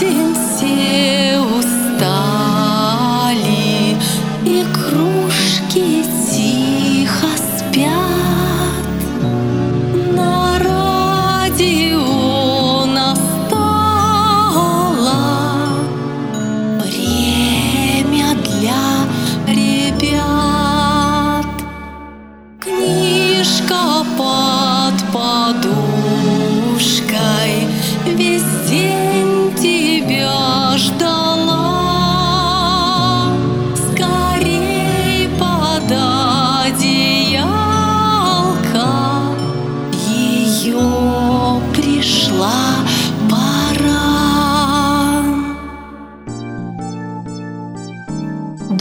didn't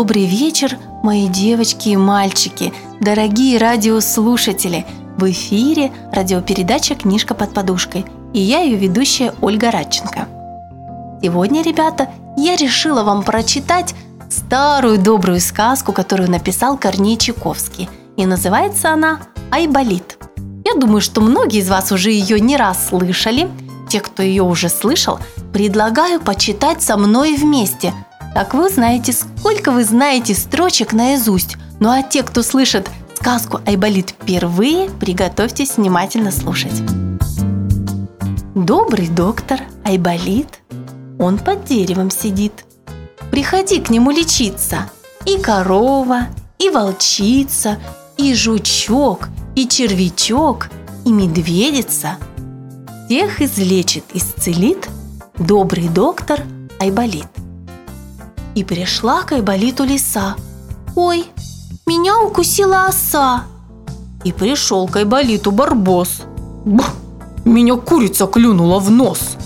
Добрый вечер, мои девочки и мальчики, дорогие радиослушатели! В эфире радиопередача «Книжка под подушкой» и я ее ведущая Ольга Радченко. Сегодня, ребята, я решила вам прочитать старую добрую сказку, которую написал Корней Чайковский. И называется она «Айболит». Я думаю, что многие из вас уже ее не раз слышали. Те, кто ее уже слышал, предлагаю почитать со мной вместе. Так вы узнаете, сколько вы знаете строчек наизусть. Ну а те, кто слышит сказку «Айболит» впервые, приготовьтесь внимательно слушать. Добрый доктор Айболит, он под деревом сидит. Приходи к нему лечиться. И корова, и волчица, и жучок, и червячок, и медведица. Всех излечит, исцелит добрый доктор Айболит. И пришла к Айболиту лиса. Ой, меня укусила оса. И пришел к Айболиту барбос. Бх, меня курица клюнула в нос.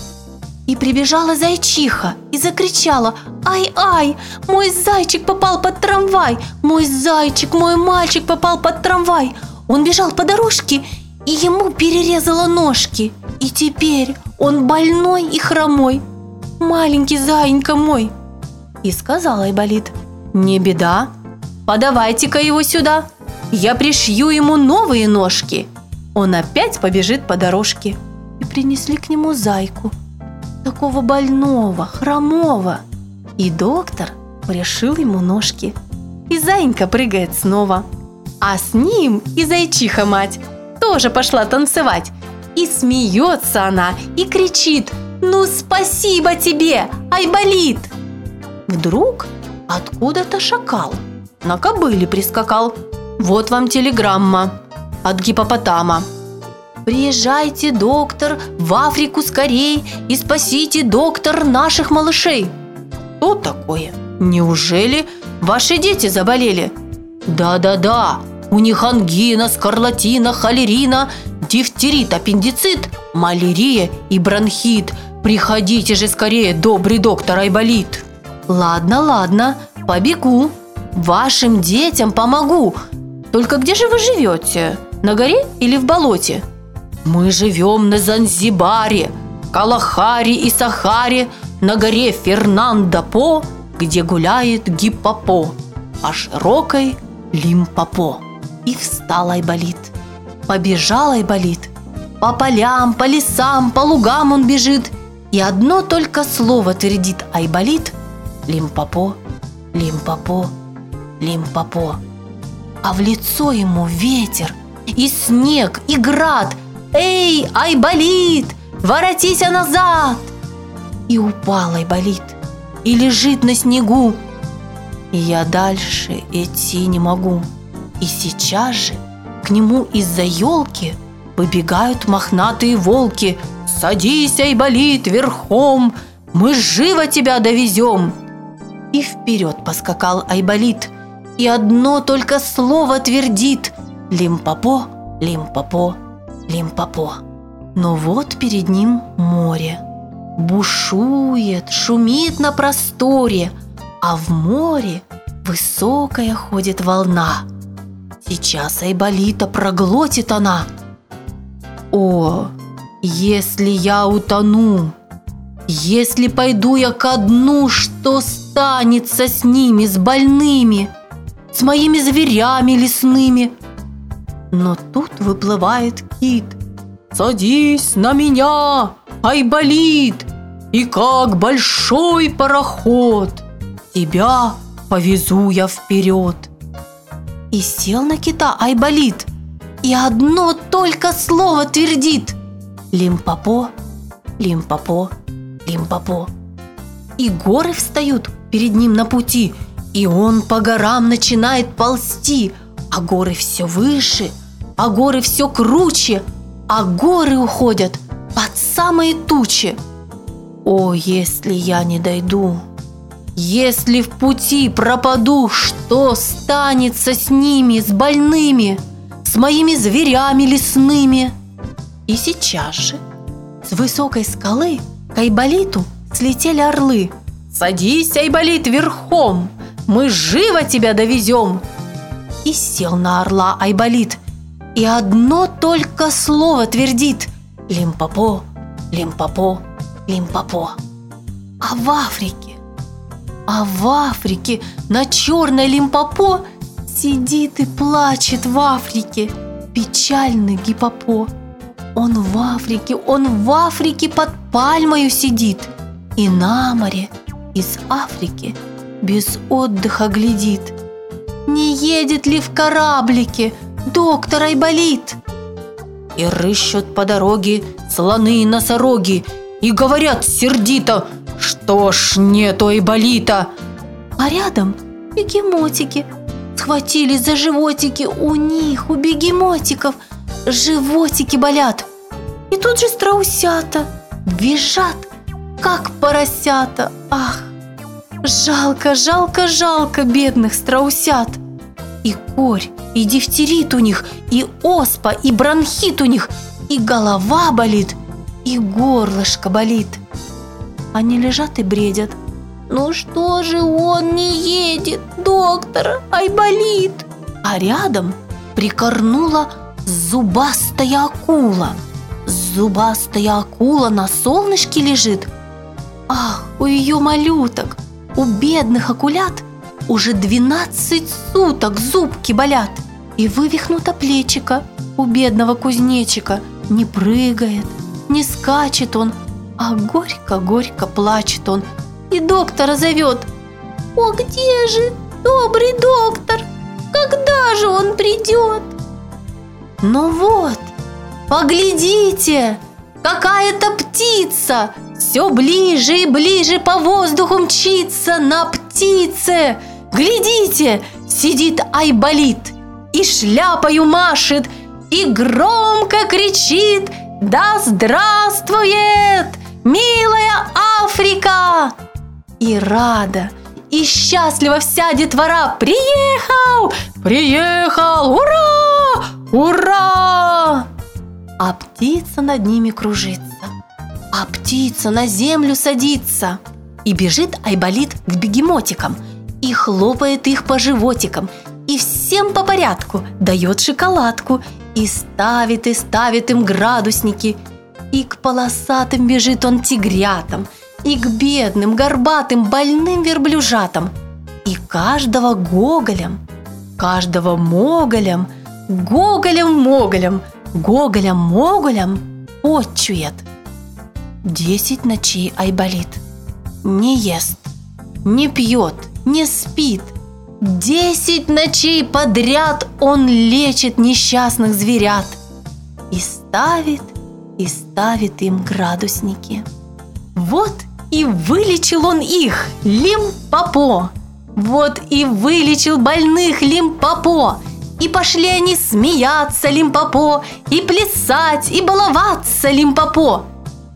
И прибежала зайчиха и закричала «Ай-ай! Мой зайчик попал под трамвай! Мой зайчик, мой мальчик попал под трамвай!» Он бежал по дорожке, и ему перерезала ножки. И теперь он больной и хромой. Маленький заинька мой. И сказала Айболит «Не беда, подавайте-ка его сюда, я пришью ему новые ножки». Он опять побежит по дорожке. И принесли к нему зайку – такого больного, хромого. И доктор пришил ему ножки. И зайенька прыгает снова. А с ним и зайчиха мать тоже пошла танцевать. И смеется она, и кричит «Ну спасибо тебе, Айболит!» Вдруг откуда-то шакал на кобыле прискакал. Вот вам телеграмма от гипопотама – Приезжайте, доктор, в Африку скорей и спасите, доктор, наших малышей. Что такое? Неужели ваши дети заболели? Да-да-да, у них ангина, скарлатина, холерина, дифтерит, аппендицит, малярия и бронхит. Приходите же скорее, добрый доктор Айболит. Ладно, ладно, побегу. Вашим детям помогу. Только где же вы живете? На горе или в болоте? Мы живем на Занзибаре, Калахаре и Сахаре, на горе Фернандо-По, где гуляет гиппопо, по широкой Лимпопо. И встал Айболит. Побежал Айболит. По полям, по лесам, по лугам он бежит. И одно только слово твердит Айболит Лимпопо, Лимпопо, Лимпопо. А в лицо ему ветер, и снег, и град – «Эй, Айболит, воротись назад!» И упал Айболит, и лежит на снегу. И я дальше идти не могу. И сейчас же к нему из-за елки выбегают мохнатые волки. «Садись, Айболит, верхом, мы живо тебя довезем!» И вперед поскакал Айболит, и одно только слово твердит «Лимпопо, лимпопо, Лимпопо. Но вот перед ним море. Бушует, шумит на просторе, а в море высокая ходит волна. Сейчас Айболита проглотит она. О, если я утону, если пойду я ко дну, что станется с ними, с больными, с моими зверями лесными – но тут выплывает кит. «Садись на меня, Айболит! и как большой пароход. Тебя повезу я вперед. И сел на кита Айболит, и одно только слово твердит. Лимпопо, лимпопо, лимпопо. И горы встают перед ним на пути, и он по горам начинает ползти, а горы все выше, а горы все круче, а горы уходят под самые тучи. О, если я не дойду, если в пути пропаду, что станется с ними, с больными, с моими зверями лесными? И сейчас же с высокой скалы к Айболиту слетели орлы. «Садись, Айболит, верхом, мы живо тебя довезем!» И сел на орла Айболит, и одно только слово твердит «Лимпопо, лимпопо, лимпопо». А в Африке а в Африке на черной лимпопо сидит и плачет в Африке печальный гипопо. Он в Африке, он в Африке под пальмою сидит и на море из Африки без отдыха глядит. Не едет ли в кораблике доктор Айболит? И рыщут по дороге слоны и носороги и говорят сердито – что ж, нету Айболита. А рядом бегемотики схватились за животики. У них, у бегемотиков, животики болят. И тут же страусята визжат, как поросята. Ах, жалко, жалко, жалко бедных страусят. И корь, и дифтерит у них, и оспа, и бронхит у них, и голова болит, и горлышко болит – они лежат и бредят. Ну что же он не едет, доктор, ай болит. А рядом прикорнула зубастая акула. Зубастая акула на солнышке лежит. Ах, у ее малюток, у бедных акулят уже 12 суток зубки болят. И вывихнуто плечико у бедного кузнечика. Не прыгает, не скачет он, а горько-горько плачет он и доктора зовет. «О, где же добрый доктор? Когда же он придет?» «Ну вот, поглядите, какая-то птица все ближе и ближе по воздуху мчится на птице. Глядите, сидит Айболит и шляпою машет, и громко кричит «Да здравствует!» милая Африка!» И рада, и счастлива вся детвора «Приехал! Приехал! Ура! Ура!» А птица над ними кружится, а птица на землю садится. И бежит Айболит к бегемотикам, и хлопает их по животикам, и всем по порядку дает шоколадку, и ставит и ставит им градусники – и к полосатым бежит он тигрятам, и к бедным, горбатым, больным верблюжатам, и каждого гоголем, каждого моголем, гоголем-моголем, гоголем-моголем отчует. Десять ночей Айболит не ест, не пьет, не спит. Десять ночей подряд он лечит несчастных зверят и ставит и ставит им градусники. Вот и вылечил он их, Лимпопо. Вот и вылечил больных Лимпопо. И пошли они смеяться Лимпопо, и плясать, и баловаться Лимпопо.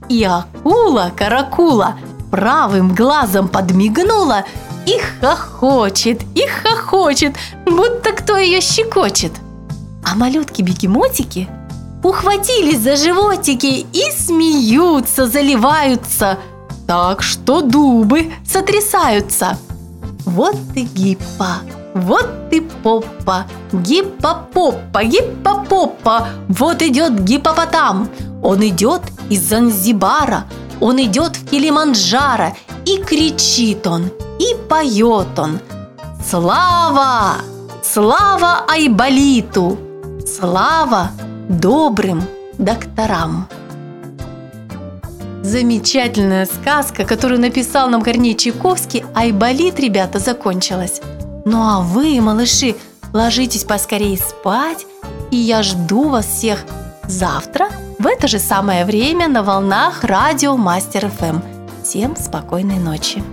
И акула-каракула правым глазом подмигнула и хохочет, и хохочет, будто кто ее щекочет. А малютки-бегемотики ухватились за животики и смеются, заливаются, так что дубы сотрясаются. Вот ты гиппа, вот ты попа, гиппопопа, гиппопопа, вот идет гиппопотам. Он идет из Занзибара, он идет в Килиманджаро, и кричит он, и поет он. Слава! Слава Айболиту! Слава добрым докторам. Замечательная сказка, которую написал нам Корней Чайковский, Айболит, ребята, закончилась. Ну а вы, малыши, ложитесь поскорее спать, и я жду вас всех завтра в это же самое время на волнах радио Мастер ФМ. Всем спокойной ночи.